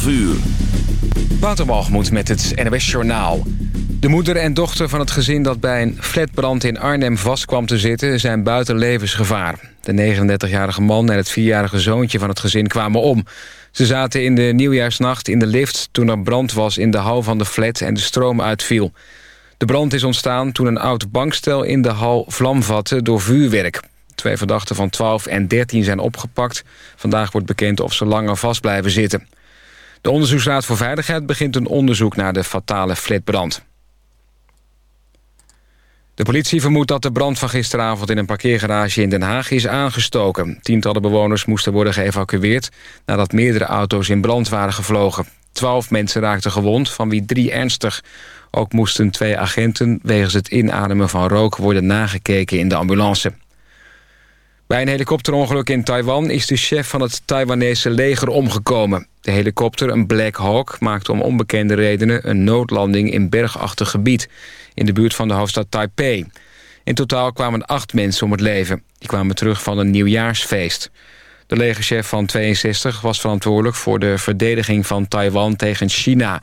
12 uur. Met het NWS Journaal. De moeder en dochter van het gezin dat bij een flatbrand in Arnhem vast kwam te zitten... zijn buiten levensgevaar. De 39-jarige man en het 4-jarige zoontje van het gezin kwamen om. Ze zaten in de nieuwjaarsnacht in de lift toen er brand was in de hal van de flat en de stroom uitviel. De brand is ontstaan toen een oud bankstel in de hal vlam vatte door vuurwerk. Twee verdachten van 12 en 13 zijn opgepakt. Vandaag wordt bekend of ze langer vast blijven zitten. De Onderzoeksraad voor Veiligheid begint een onderzoek naar de fatale flatbrand. De politie vermoedt dat de brand van gisteravond in een parkeergarage in Den Haag is aangestoken. Tientallen bewoners moesten worden geëvacueerd nadat meerdere auto's in brand waren gevlogen. Twaalf mensen raakten gewond, van wie drie ernstig. Ook moesten twee agenten wegens het inademen van rook worden nagekeken in de ambulance. Bij een helikopterongeluk in Taiwan is de chef van het Taiwanese leger omgekomen. De helikopter, een Black Hawk, maakte om onbekende redenen een noodlanding in bergachtig gebied in de buurt van de hoofdstad Taipei. In totaal kwamen acht mensen om het leven. Die kwamen terug van een nieuwjaarsfeest. De legerchef van 62 was verantwoordelijk voor de verdediging van Taiwan tegen China.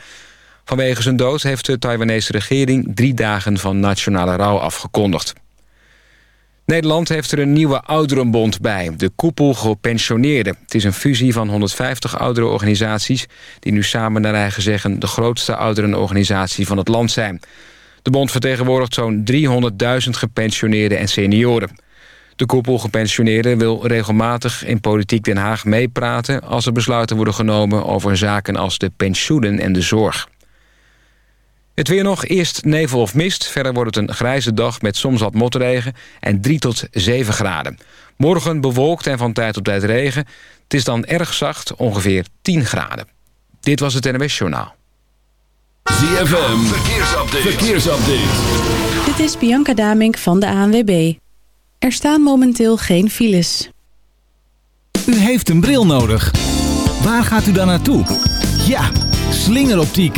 Vanwege zijn dood heeft de Taiwanese regering drie dagen van nationale rouw afgekondigd. Nederland heeft er een nieuwe ouderenbond bij, de Koepel Gepensioneerden. Het is een fusie van 150 ouderenorganisaties... die nu samen naar eigen zeggen de grootste ouderenorganisatie van het land zijn. De bond vertegenwoordigt zo'n 300.000 gepensioneerden en senioren. De koepel gepensioneerden wil regelmatig in Politiek Den Haag meepraten... als er besluiten worden genomen over zaken als de pensioenen en de zorg. Het weer nog, eerst nevel of mist. Verder wordt het een grijze dag met soms wat motregen en 3 tot 7 graden. Morgen bewolkt en van tijd tot tijd regen. Het is dan erg zacht, ongeveer 10 graden. Dit was het NWS Journaal. ZFM, verkeersupdate. verkeersupdate. Dit is Bianca Damink van de ANWB. Er staan momenteel geen files. U heeft een bril nodig. Waar gaat u dan naartoe? Ja, slingeroptiek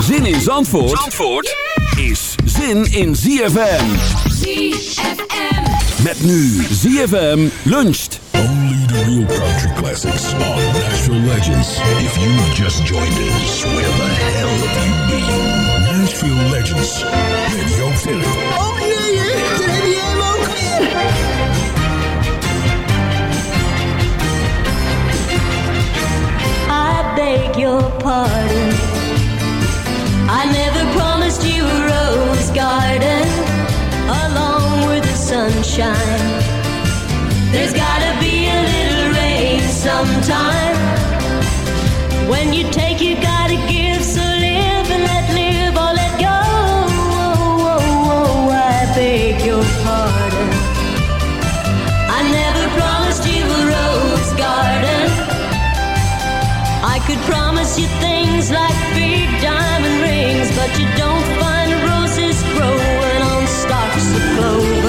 Zin in Zandvoort, Zandvoort is zin in ZFM. ZFM. Met nu ZFM luncht. Only the real country classics on Nashville Legends. If you just joined us, where the hell have you been? Nashville Legends met Joop Philip. Beg your pardon. I never promised you a rose garden along with the sunshine. There's gotta be a little rain sometime. When you take, you gotta give. you things like big diamond rings, but you don't find roses growing on stalks of clover.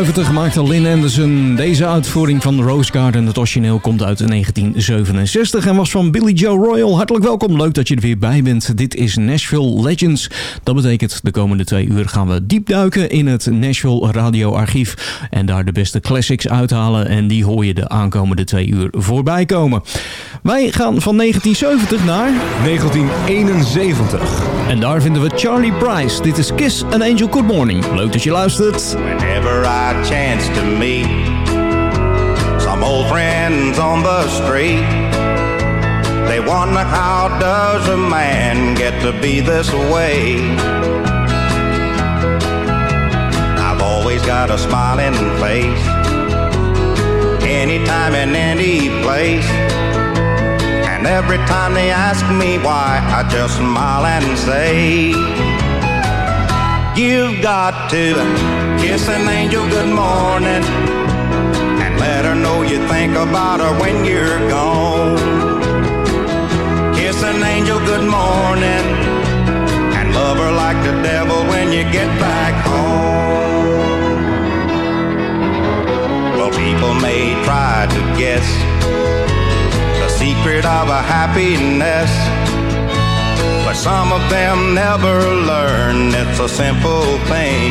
1970 maakte Lynn Anderson deze uitvoering van Rose Garden. Het origineel komt uit 1967 en was van Billy Joe Royal. Hartelijk welkom, leuk dat je er weer bij bent. Dit is Nashville Legends. Dat betekent de komende twee uur gaan we diep duiken in het Nashville radioarchief. En daar de beste classics uithalen. En die hoor je de aankomende twee uur voorbij komen. Wij gaan van 1970 naar... 1971. En daar vinden we Charlie Price. Dit is Kiss an Angel Good Morning. Leuk dat je luistert. Whenever I chance to meet some old friends on the street, they wonder how does a man get to be this way? I've always got a smiling face, anytime and any place. And every time they ask me why, I just smile and say, You've got to kiss an angel good morning and let her know you think about her when you're gone. Kiss an angel good morning and love her like the devil when you get back home. Well, people may try to guess the secret of a happiness. But some of them never learn it's a simple thing.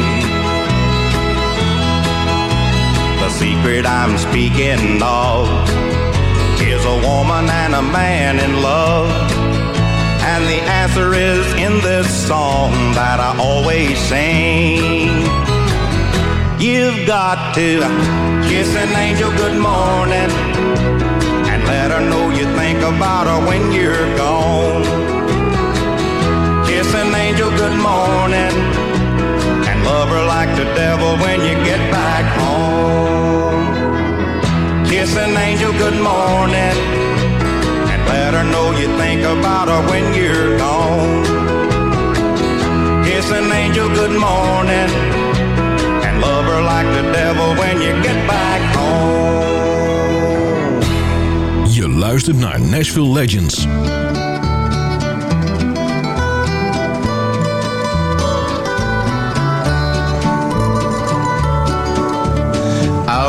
The secret I'm speaking of is a woman and a man in love. And the answer is in this song that I always sing. You've got to kiss an angel good morning and let her know you think about her when you're gone kiss an angel good morning and love her like the devil when you get back home. Kiss an angel good morning and let her know you think about her when you're gone. Kiss an angel good morning and love her like the devil when you get back home. Je luistert naar Nashville Legends.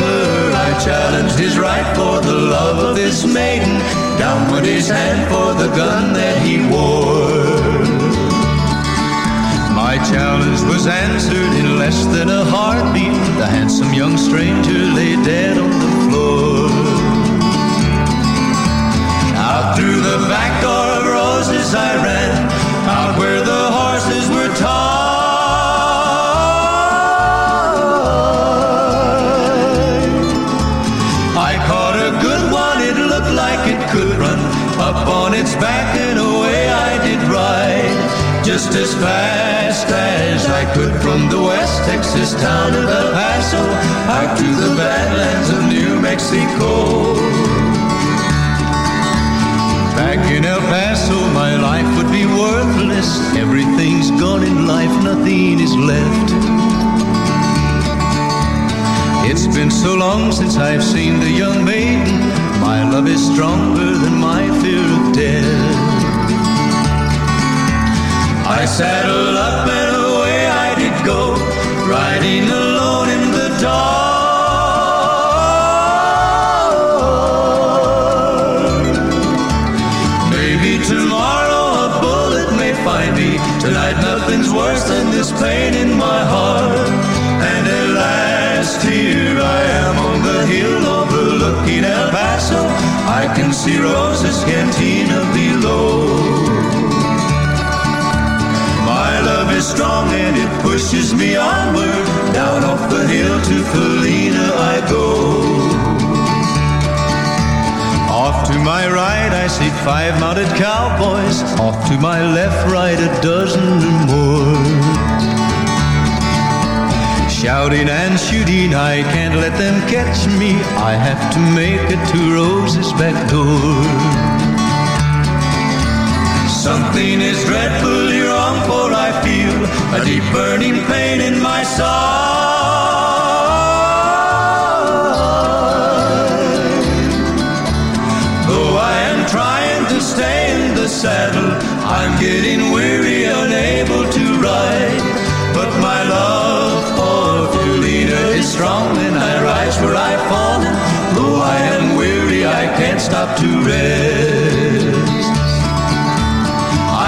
I challenged his right for the love of this maiden. Down went his hand for the gun that he wore. My challenge was answered in less than a heartbeat. The handsome young stranger lay dead on the floor. Out through the back door of roses I ran, out where Texas town of El Paso out to the badlands of New Mexico. Back in El Paso, my life would be worthless. Everything's gone in life, nothing is left. It's been so long since I've seen the young maiden. My love is stronger than my fear of death. I saddled up and riding alone in the dark. Maybe tomorrow a bullet may find me. Tonight nothing's worse than this pain in my heart. And at last here I am on the hill overlooking El Paso. I can see Rosa's cantina below. My love is strong and it pushes me onward. Hill to Feleena I go. Off to my right I see five mounted cowboys. Off to my left, right a dozen or more. Shouting and shooting, I can't let them catch me. I have to make it to Rose's back door. Something is dreadfully wrong, for I feel a deep burning pain in my side. Trying to stay in the saddle, I'm getting weary, unable to ride. But my love for Feleena is strong, and I rise where I've fallen. Though I am weary, I can't stop to rest.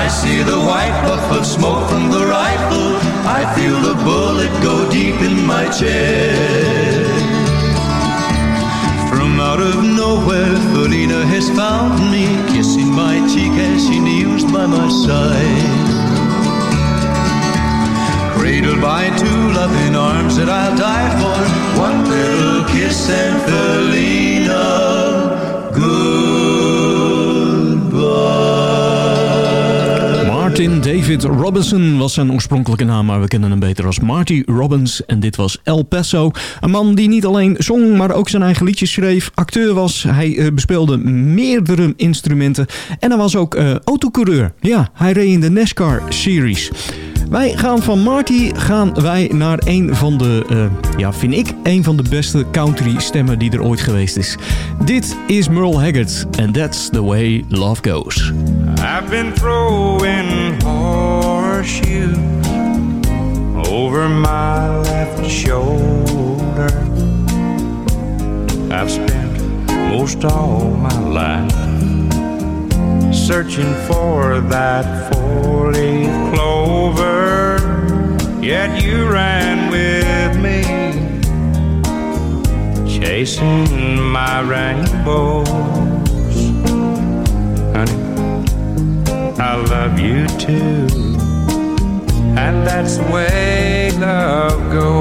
I see the white puff of smoke from the rifle. I feel the bullet go deep in my chest. Out of nowhere, Feleena has found me, kissing my cheek as she kneels by my side. Cradled by two loving arms that I'll die for. One little kiss and Feleena, Martin David Robinson was zijn oorspronkelijke naam, maar we kennen hem beter als Marty Robbins. En dit was El Paso. Een man die niet alleen zong, maar ook zijn eigen liedjes schreef. Acteur was, hij eh, bespeelde meerdere instrumenten. En hij was ook eh, autocoureur. Ja, hij reed in de NASCAR Series. Wij gaan van Marty gaan wij naar een van de, eh, ja, vind ik, een van de beste country stemmen die er ooit geweest is. Dit is Merle Haggard and That's the Way Love Goes. I've been throwing horseshoes over my left shoulder. I've spent most all my life searching for that four-leaf clover. Yet you ran with me, chasing my rainbows. Honey, I love you too. And that's the way love goes.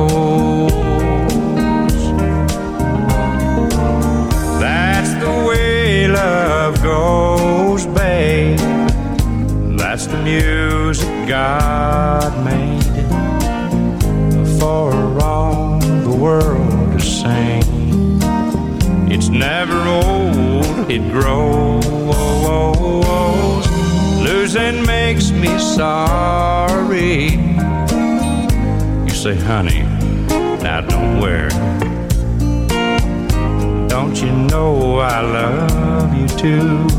God made for all the world to sing. It's never old, it grows. Losing makes me sorry. You say, honey, now don't worry. Don't you know I love you too?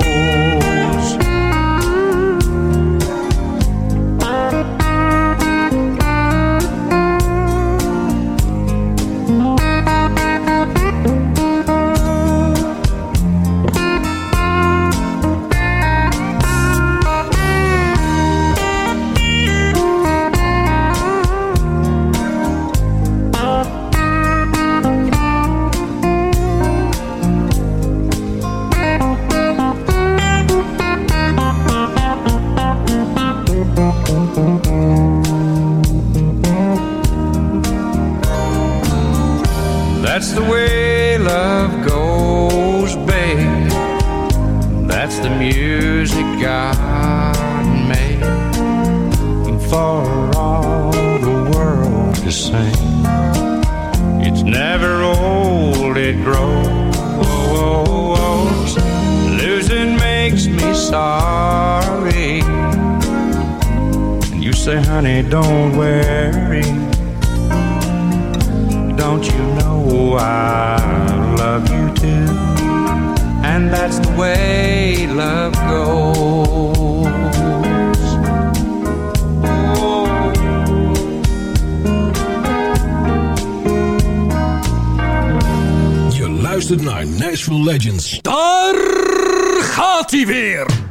Don't worry. Don't you know I love you too? And that's the way love goes. Luistert naar Nashville Legends. Daar gaat hij weer.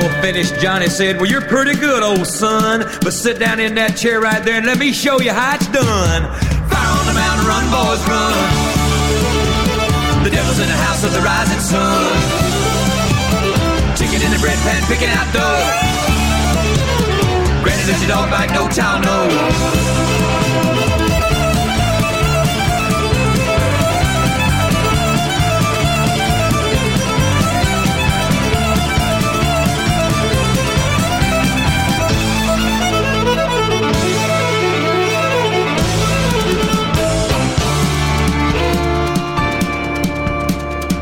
When finished, Johnny said, Well, you're pretty good, old son. But sit down in that chair right there and let me show you how it's done. Fire on the mountain, run, boys, run. The devil's in the house of the rising sun. Chicken in the bread pan, picking out dough. Granny, your dog bite? No child knows.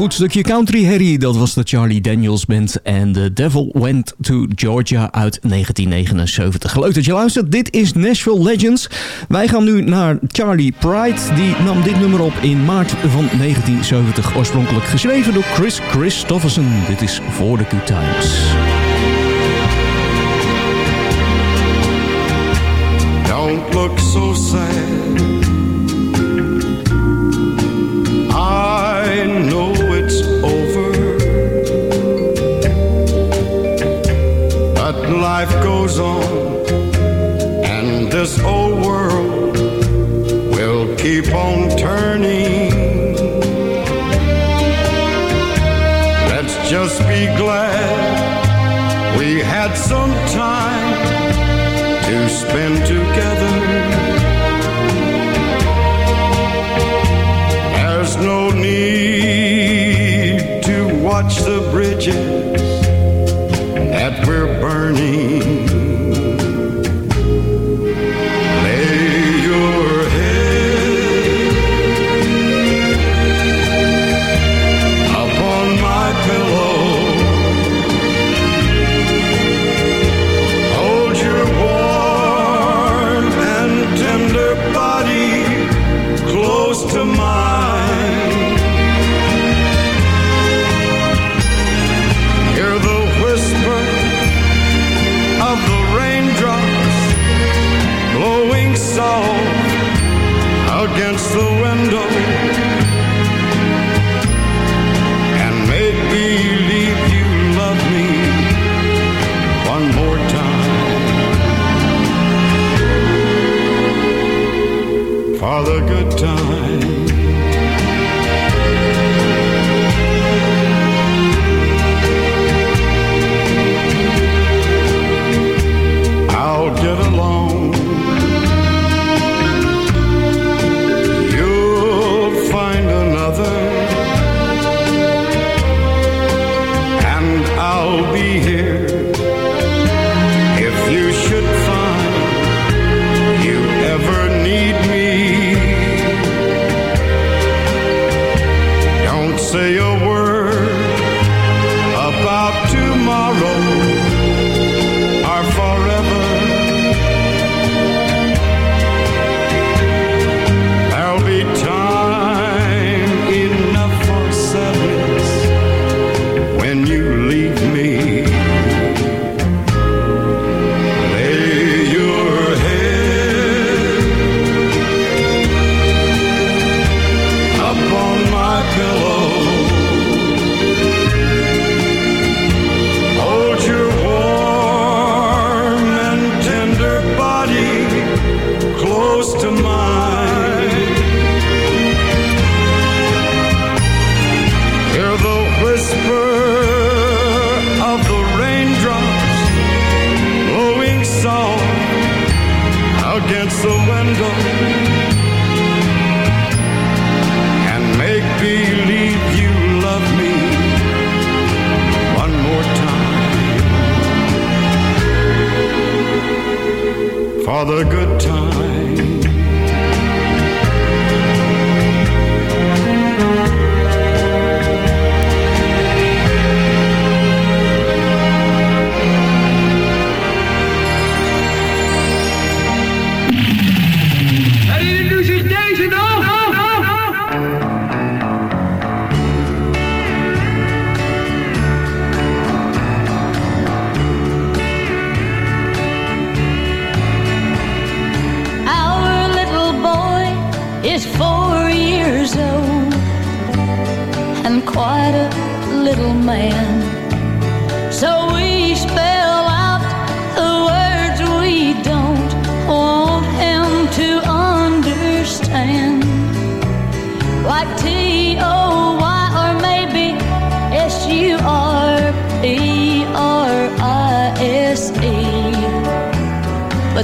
Goed stukje country Harry, dat was de Charlie Daniels Band en The Devil Went to Georgia uit 1979. Leuk dat je luistert, dit is Nashville Legends. Wij gaan nu naar Charlie Pride, die nam dit nummer op in maart van 1970. Oorspronkelijk geschreven door Chris Christofferson. Dit is For the Good Times. Don't look so sad. Life goes on, and this old world will keep on turning. Let's just be glad for the good time.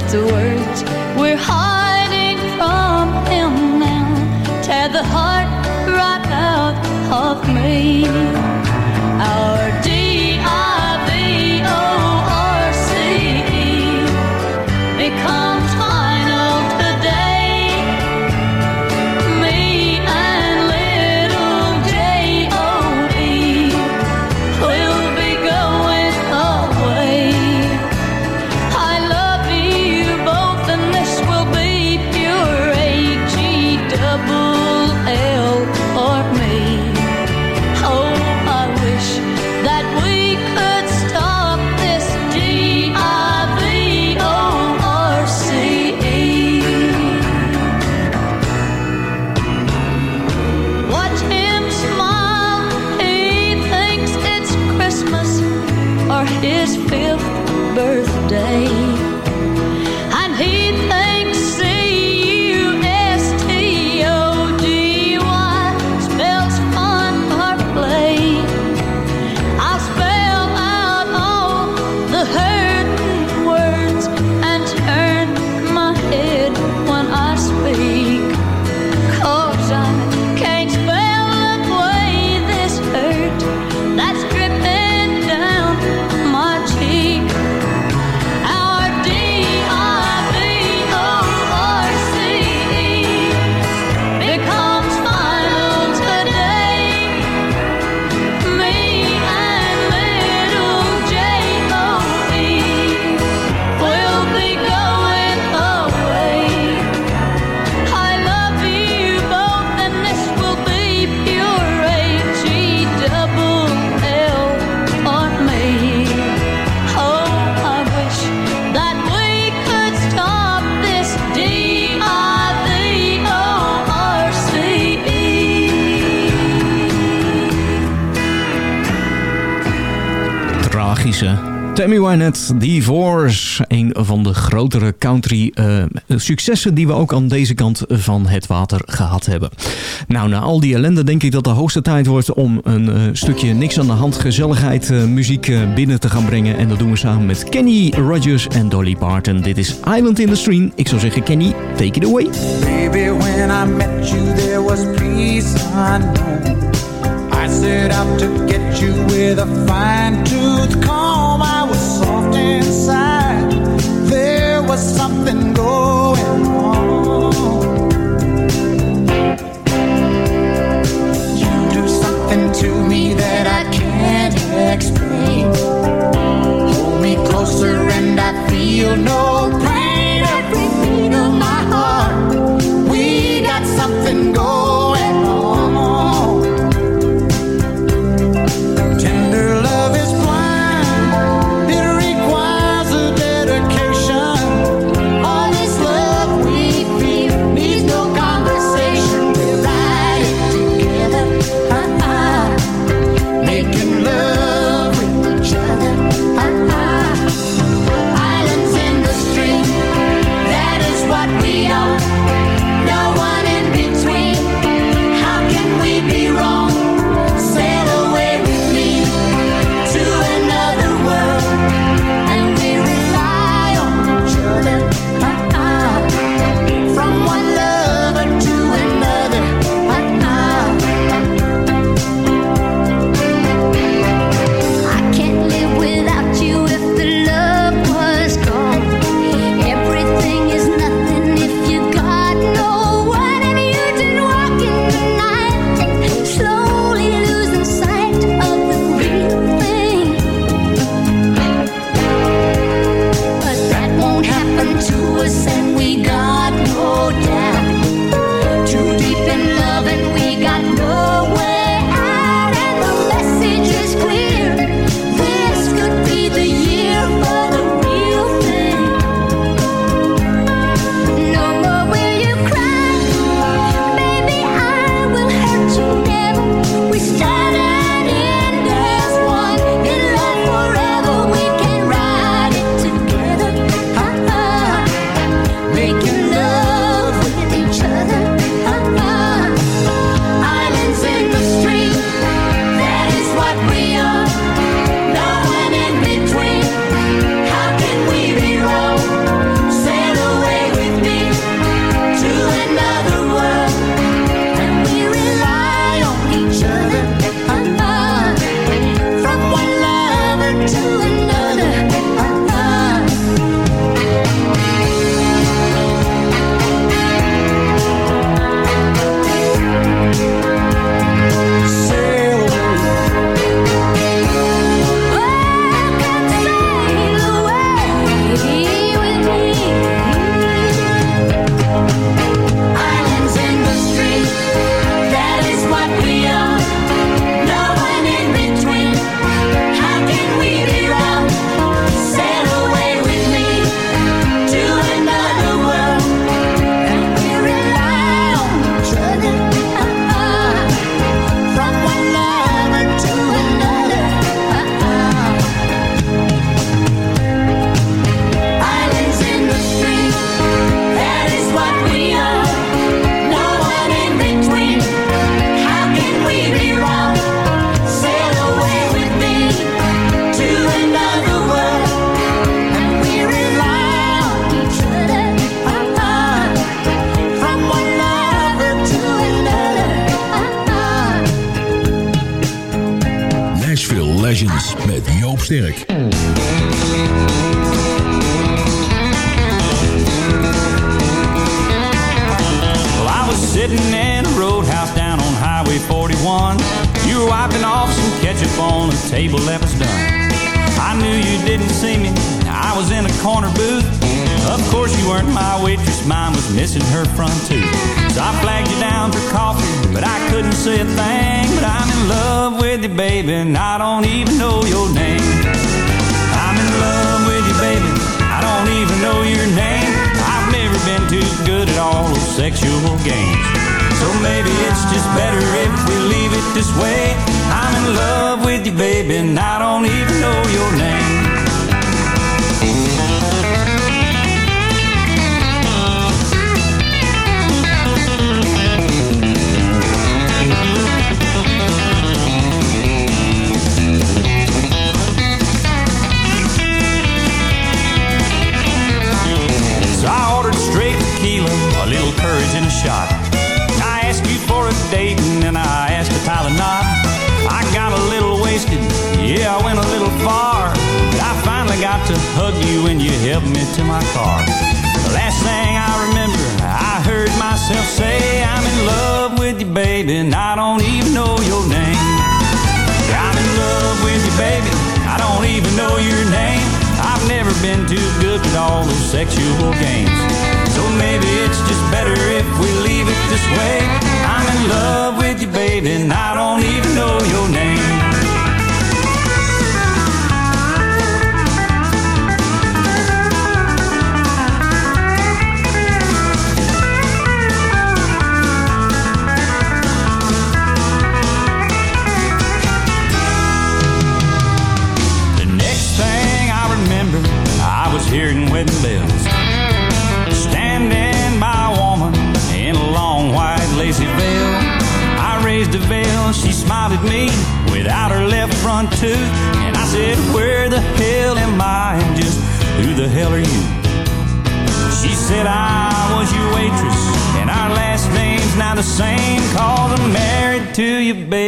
But the or his Tammy Wynette, Divorce. Een van de grotere country eh, successen die we ook aan deze kant van het water gehad hebben. Nou, na al die ellende denk ik dat de hoogste tijd wordt om een eh, stukje niks aan de hand gezelligheid eh, muziek binnen te gaan brengen. En dat doen we samen met Kenny Rogers en Dolly Parton. Dit is Island in the Stream. Ik zou zeggen, Kenny, take it away. Baby, when I met you, there was peace. I set out to get you with a fine tooth comb. Was something going ketchup on a table that was done. I knew you didn't see me. I was in a corner booth. Of course, you weren't my waitress. Mine was missing her front tooth. So I flagged you down for coffee, but I couldn't say a thing. But I'm in love with you, baby, and I don't even know your name. I'm in love with you, baby. I don't even know your name. I've never been too good at all those sexual games. So maybe it's just better if we leave it this way. I'm in love with you, baby, and I don't even know your name. So I ordered straight tequila, a little courage a shot. I asked you for a date, and then I asked a pile of knots to hug you when you helped me to my car. The last thing I remember, I heard myself say, I'm in love with you, baby, and I don't even know your name. I'm in love with you, baby, I don't even know your name. I've never been too good with all those sexual games. So maybe it's just better if we leave it this way. I'm in love with you, baby, and I don't even know your name.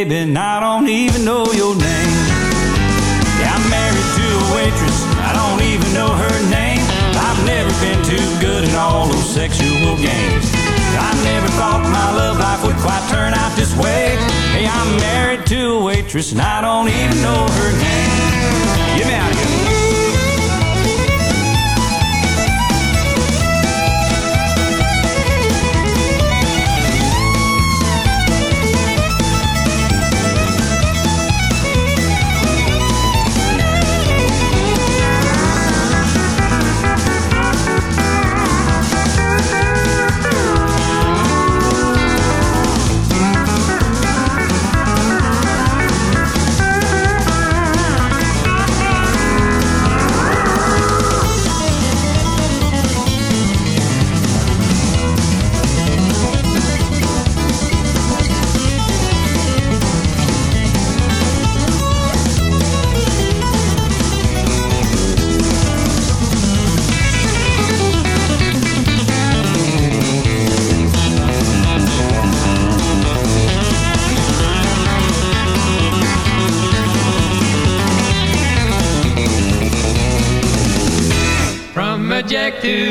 Baby, and I don't even know your name. Yeah, I'm married to a waitress, I don't even know her name. I've never been too good at all those sexual games. I never thought my love life would quite turn out this way. Hey, I'm married to a waitress, and I don't even know her name. Get me out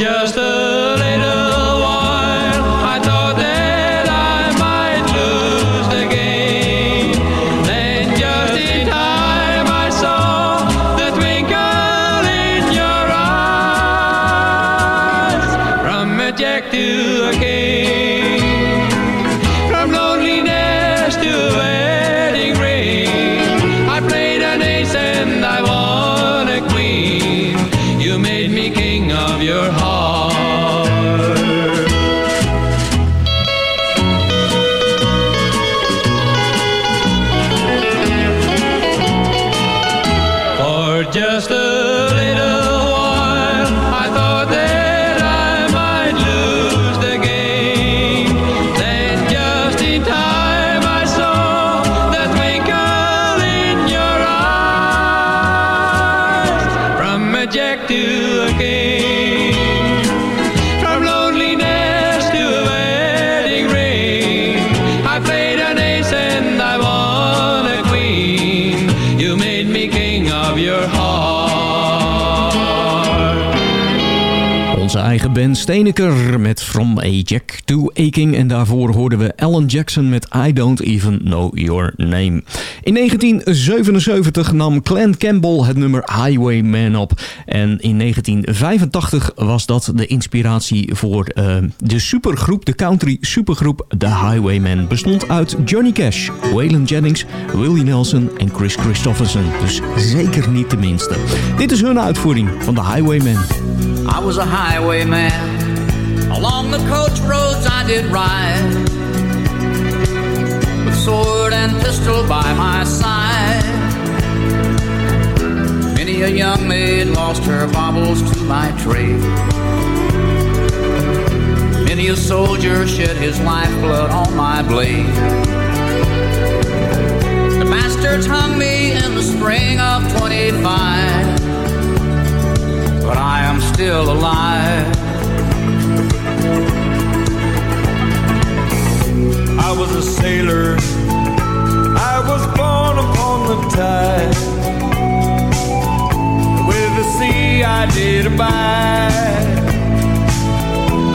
just a little Steeneker met From a to a King. En daarvoor hoorden we Alan Jackson met I Don't Even Know Your Name. In 1977 nam Clan Campbell het nummer Highwayman op. En in 1985 was dat de inspiratie voor eh, de supergroep, de country supergroep The Highwaymen. Bestond uit Johnny Cash, Waylon Jennings, Willie Nelson en Chris Christopherson. Dus zeker niet de minste. Dit is hun uitvoering van The Highwaymen. I was a highwayman. Along the coach roads I did ride. Sword and pistol by my side. many a young maid lost her baubles to my trade. Many a soldier shed his lifeblood on my blade. The bastards hung me in the spring of 25, but I am still alive. I was a sailor. I was born upon the tide. With the sea I did abide.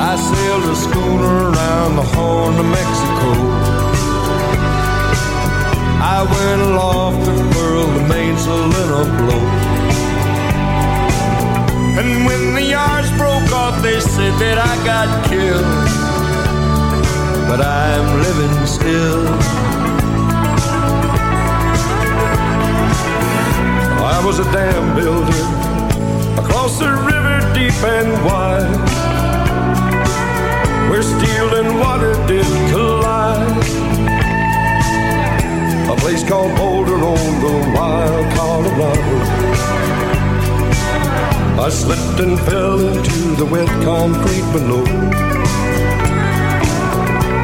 I sailed a schooner around the Horn of Mexico. I went aloft and furled the mainsail in a blow. And when the yards broke off, they said that I got killed but I'm living still. I was a dam builder across a river deep and wide, where steel and water did collide. A place called Boulder on the wild Colorado. I slipped and fell into the wet concrete below.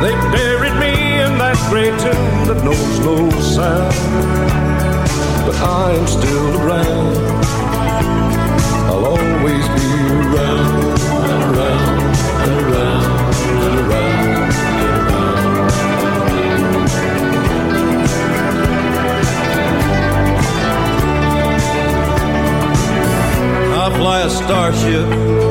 They buried me in that great tomb that knows no sound. But I am still around. I'll always be around and around and around and around. I fly a starship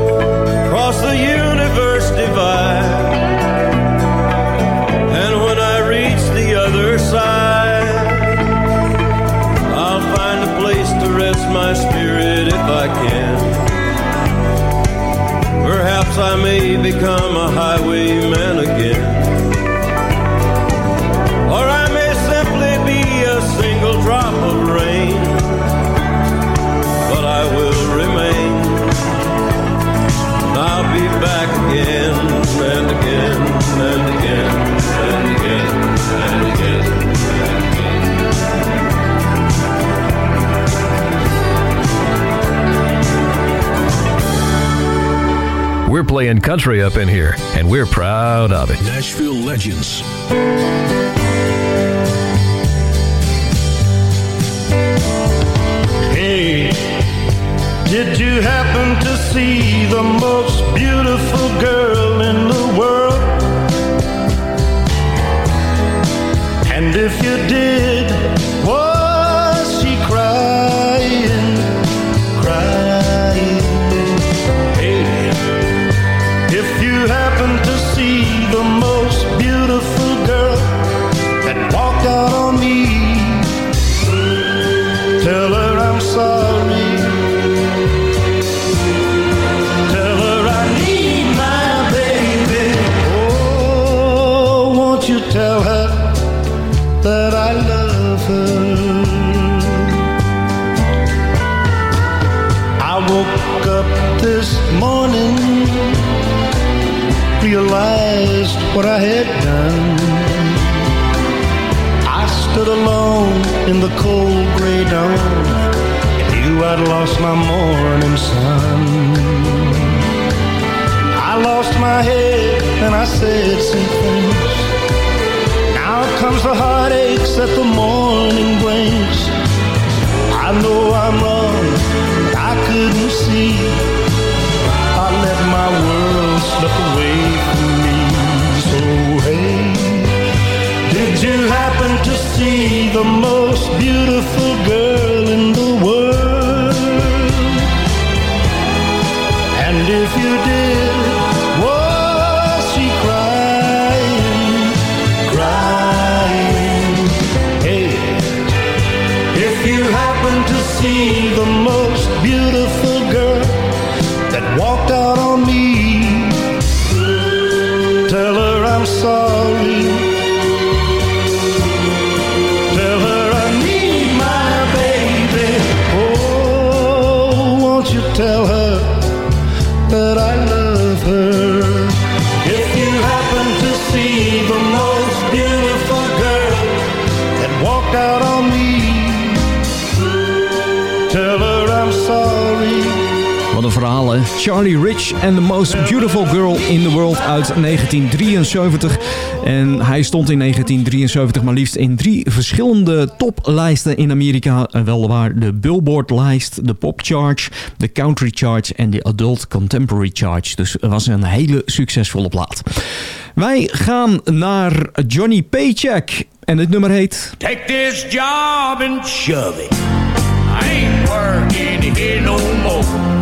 I may become a highwayman playing country up in here, and we're proud of it. Nashville Legends. Hey, did you happen to see the most beautiful girl in the world? And if you did, Hè? Charlie Rich and the Most Beautiful Girl in the World uit 1973. En hij stond in 1973 maar liefst in drie verschillende toplijsten in Amerika. Eh, Wel waar de Billboard-lijst, de Pop Charge, de Country Charge en de Adult Contemporary Charge. Dus het was een hele succesvolle plaat. Wij gaan naar Johnny Paycheck. En het nummer heet... Take this job and shove it. I ain't working here no more.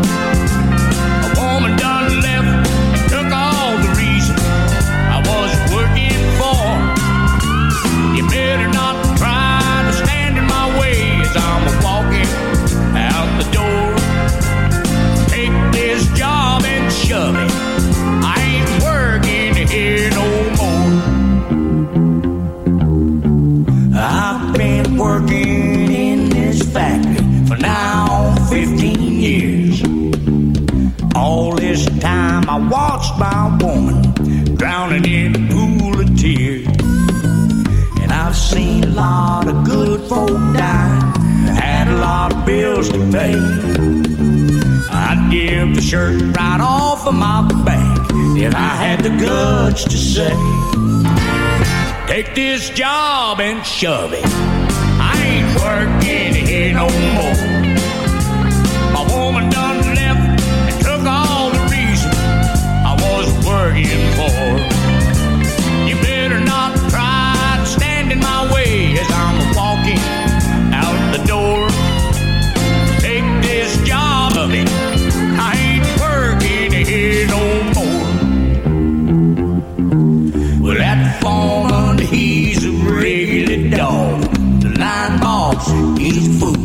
Time I watched my woman drowning in a pool of tears. And I've seen a lot of good folk die, had a lot of bills to pay. I'd give the shirt right off of my back if I had the guts to say. Take this job and shove it. I ain't working here no more. Working for. You better not try to stand in my way as I'm walking out the door. Take this job of it. I ain't working here no more. Well, that foreman, he's a regular dog. The line boss, he's a fool.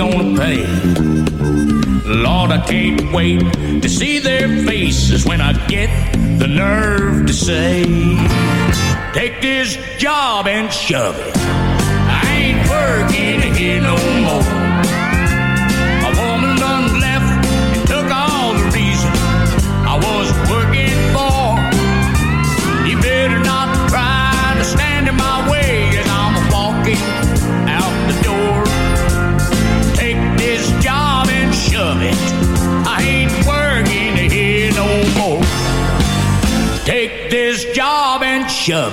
Gonna pay. Lord, I can't wait to see their faces when I get the nerve to say, Take this job and shove it. I ain't working here no more. Job and.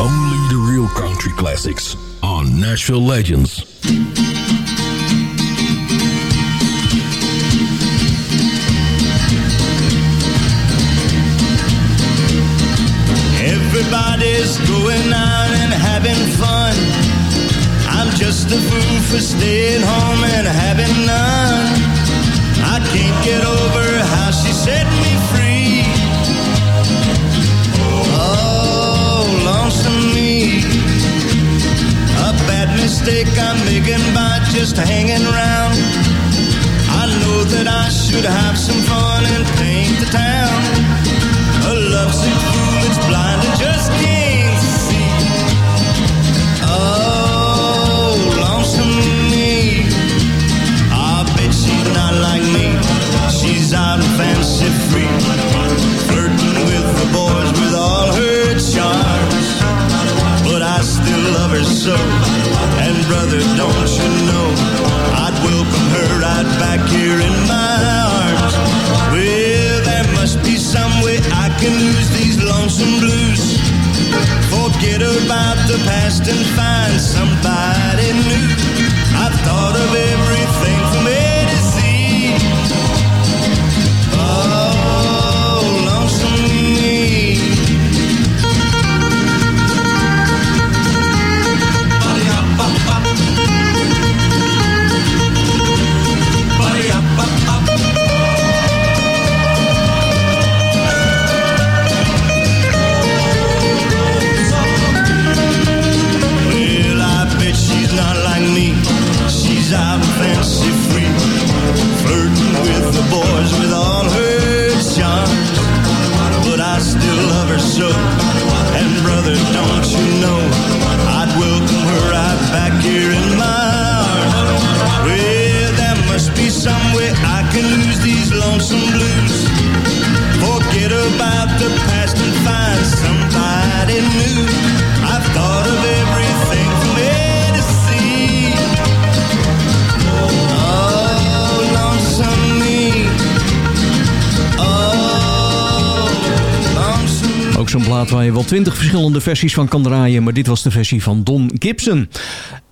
Only the real country classics on Nashville Legends. Everybody's going out and having fun. I'm just a fool for staying home and having none. I can't get over how she set me free. Oh, lonesome me. A bad mistake I'm making by just hanging. I know that I should have some fun and paint the town. A lovesick fool that's blind and just can't twintig verschillende versies van kan draaien. Maar dit was de versie van Don Gibson.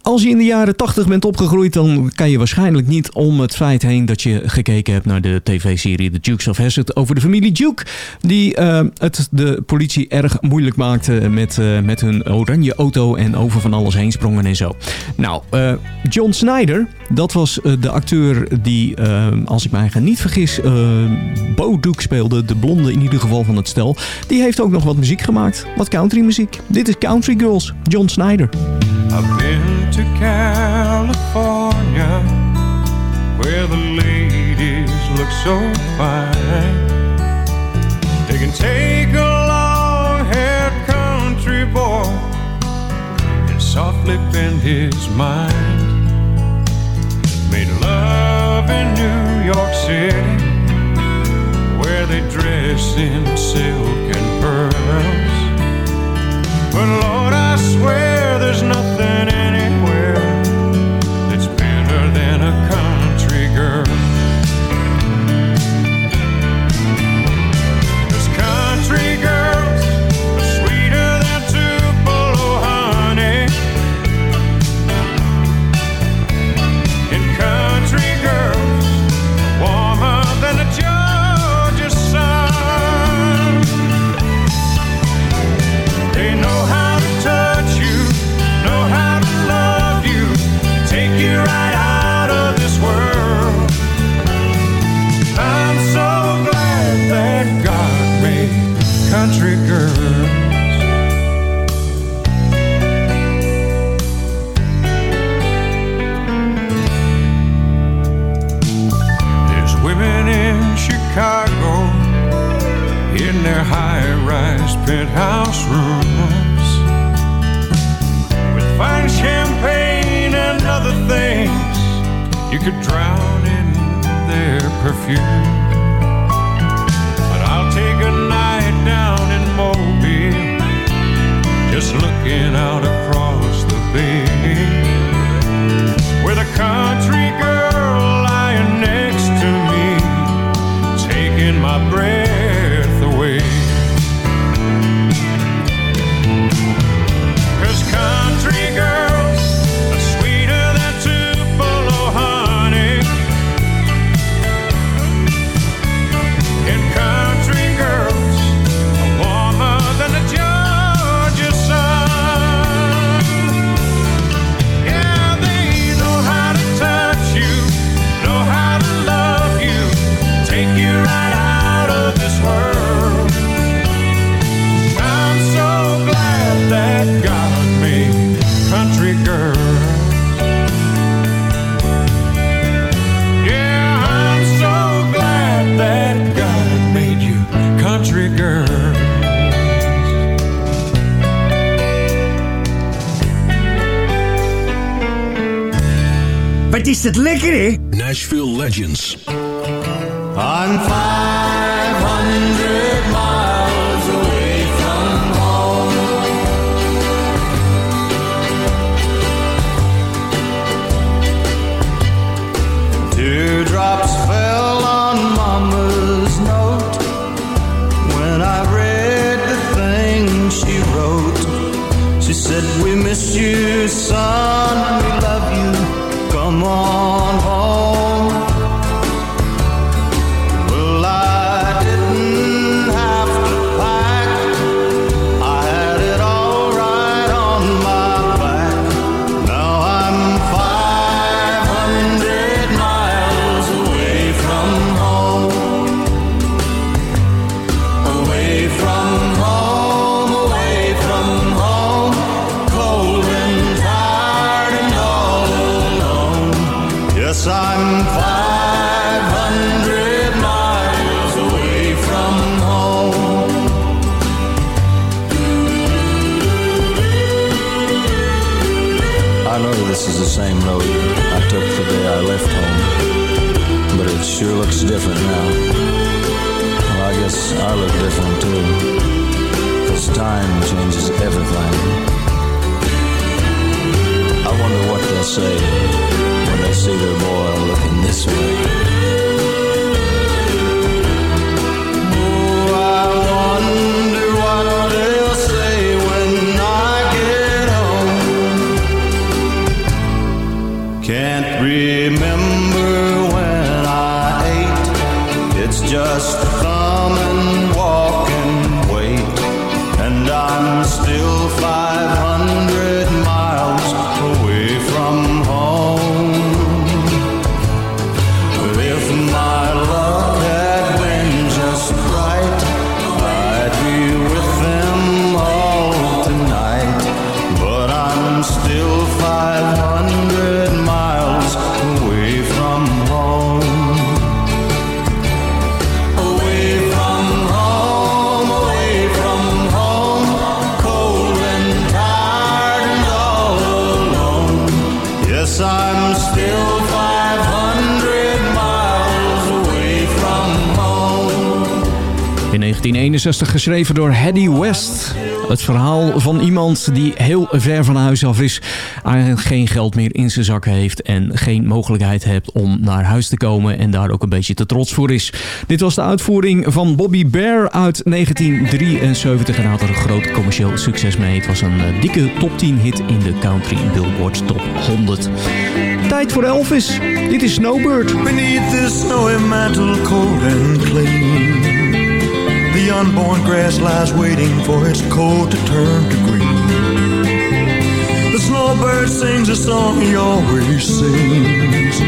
Als je in de jaren 80 bent opgegroeid, dan kan je waarschijnlijk niet om het feit heen dat je gekeken hebt naar de tv-serie The Dukes of Hazzard over de familie Duke. Die eh, het de politie erg moeilijk maakte met, eh, met hun oranje auto en over van alles heen sprongen en zo. Nou, eh, John Snyder, dat was de acteur die, als ik mij niet vergis, Bo Duke speelde. De blonde in ieder geval van het stel. Die heeft ook nog wat muziek gemaakt. Wat country muziek. Dit is Country Girls, John Snyder. To California where the ladies look so fine. They can take a long haired country boy and softly bend his mind. Made love in New York City where they dress in silk and pearls. But Lord, I swear there's nothing penthouse rooms with fine champagne and other things you could drown in their perfume. But I'll take a night down in Mobile, just looking out is dat lekker, hè? Nashville Legends. I'm 500 In 1961 geschreven door Hedy West. Het verhaal van iemand die heel ver van huis af is, geen geld meer in zijn zak heeft en geen mogelijkheid heeft om naar huis te komen en daar ook een beetje te trots voor is. Dit was de uitvoering van Bobby Bear uit 1973 en had er een groot commercieel succes mee. Het was een eh, dikke top 10 hit in de Country Billboard Top 100. Tijd voor Elvis. Dit is Snowbird. Beneath this snowy mantle, cold and clean, the unborn grass lies waiting for its coat to turn to green. The snowbird sings a song he always sings,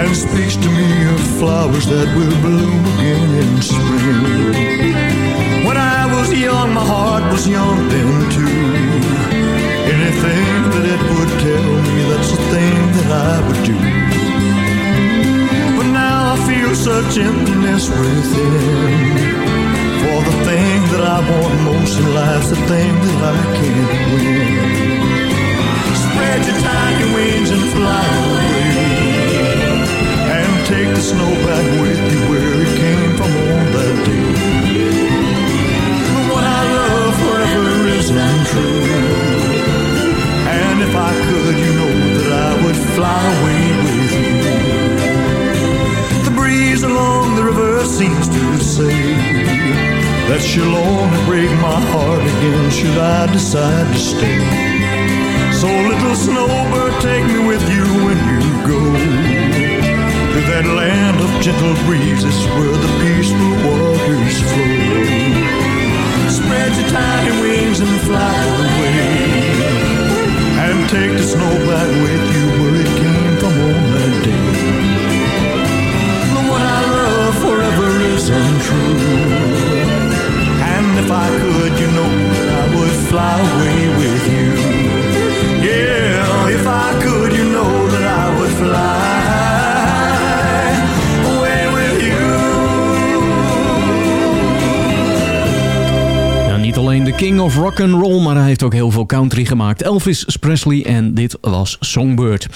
and speaks to me of flowers that will bloom again in spring. When I was young, my heart was young then too. Anything that it would tell me, that's the thing that I would do. But now I feel such emptiness within. For the thing that I want most in life's the thing that I can't win. Spread your tiny wings and fly away. And take the snow back with you where it came from on that day. But What I love forever is untrue. And if I could, you know that I would fly away with you. The breeze along the river seems to say that she'll only break my heart again should I decide to stay. So little snowbird, take me with you when you go to that land of gentle breezes where the peaceful waters flow. Of rock and roll, maar hij heeft ook heel veel country gemaakt. Elvis Presley en dit was Songbird.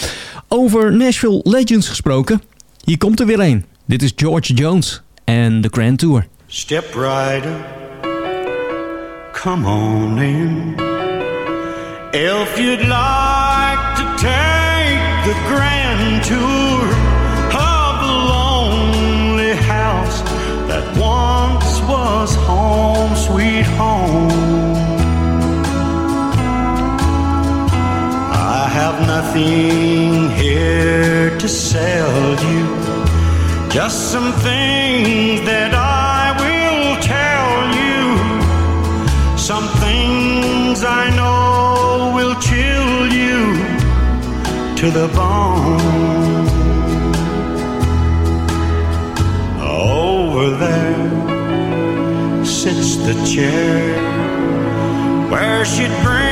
Over Nashville Legends gesproken, hier komt er weer een. Dit is George Jones en de Grand Tour. Step come on in. If you'd like to take the grand tour of lonely house that once was home, sweet home. Have nothing here to sell you, just some things that I will tell you. Some things I know will chill you to the bone. Over there sits the chair where she'd bring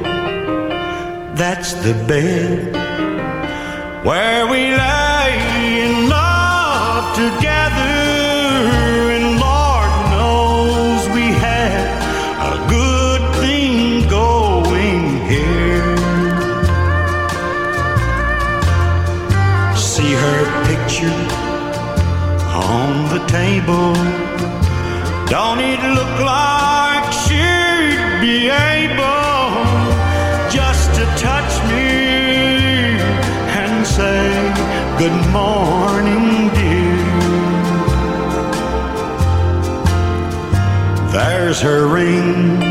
that's the bed where we lie in love together. And Lord knows we had a good thing going here. See her picture on the table. her ring.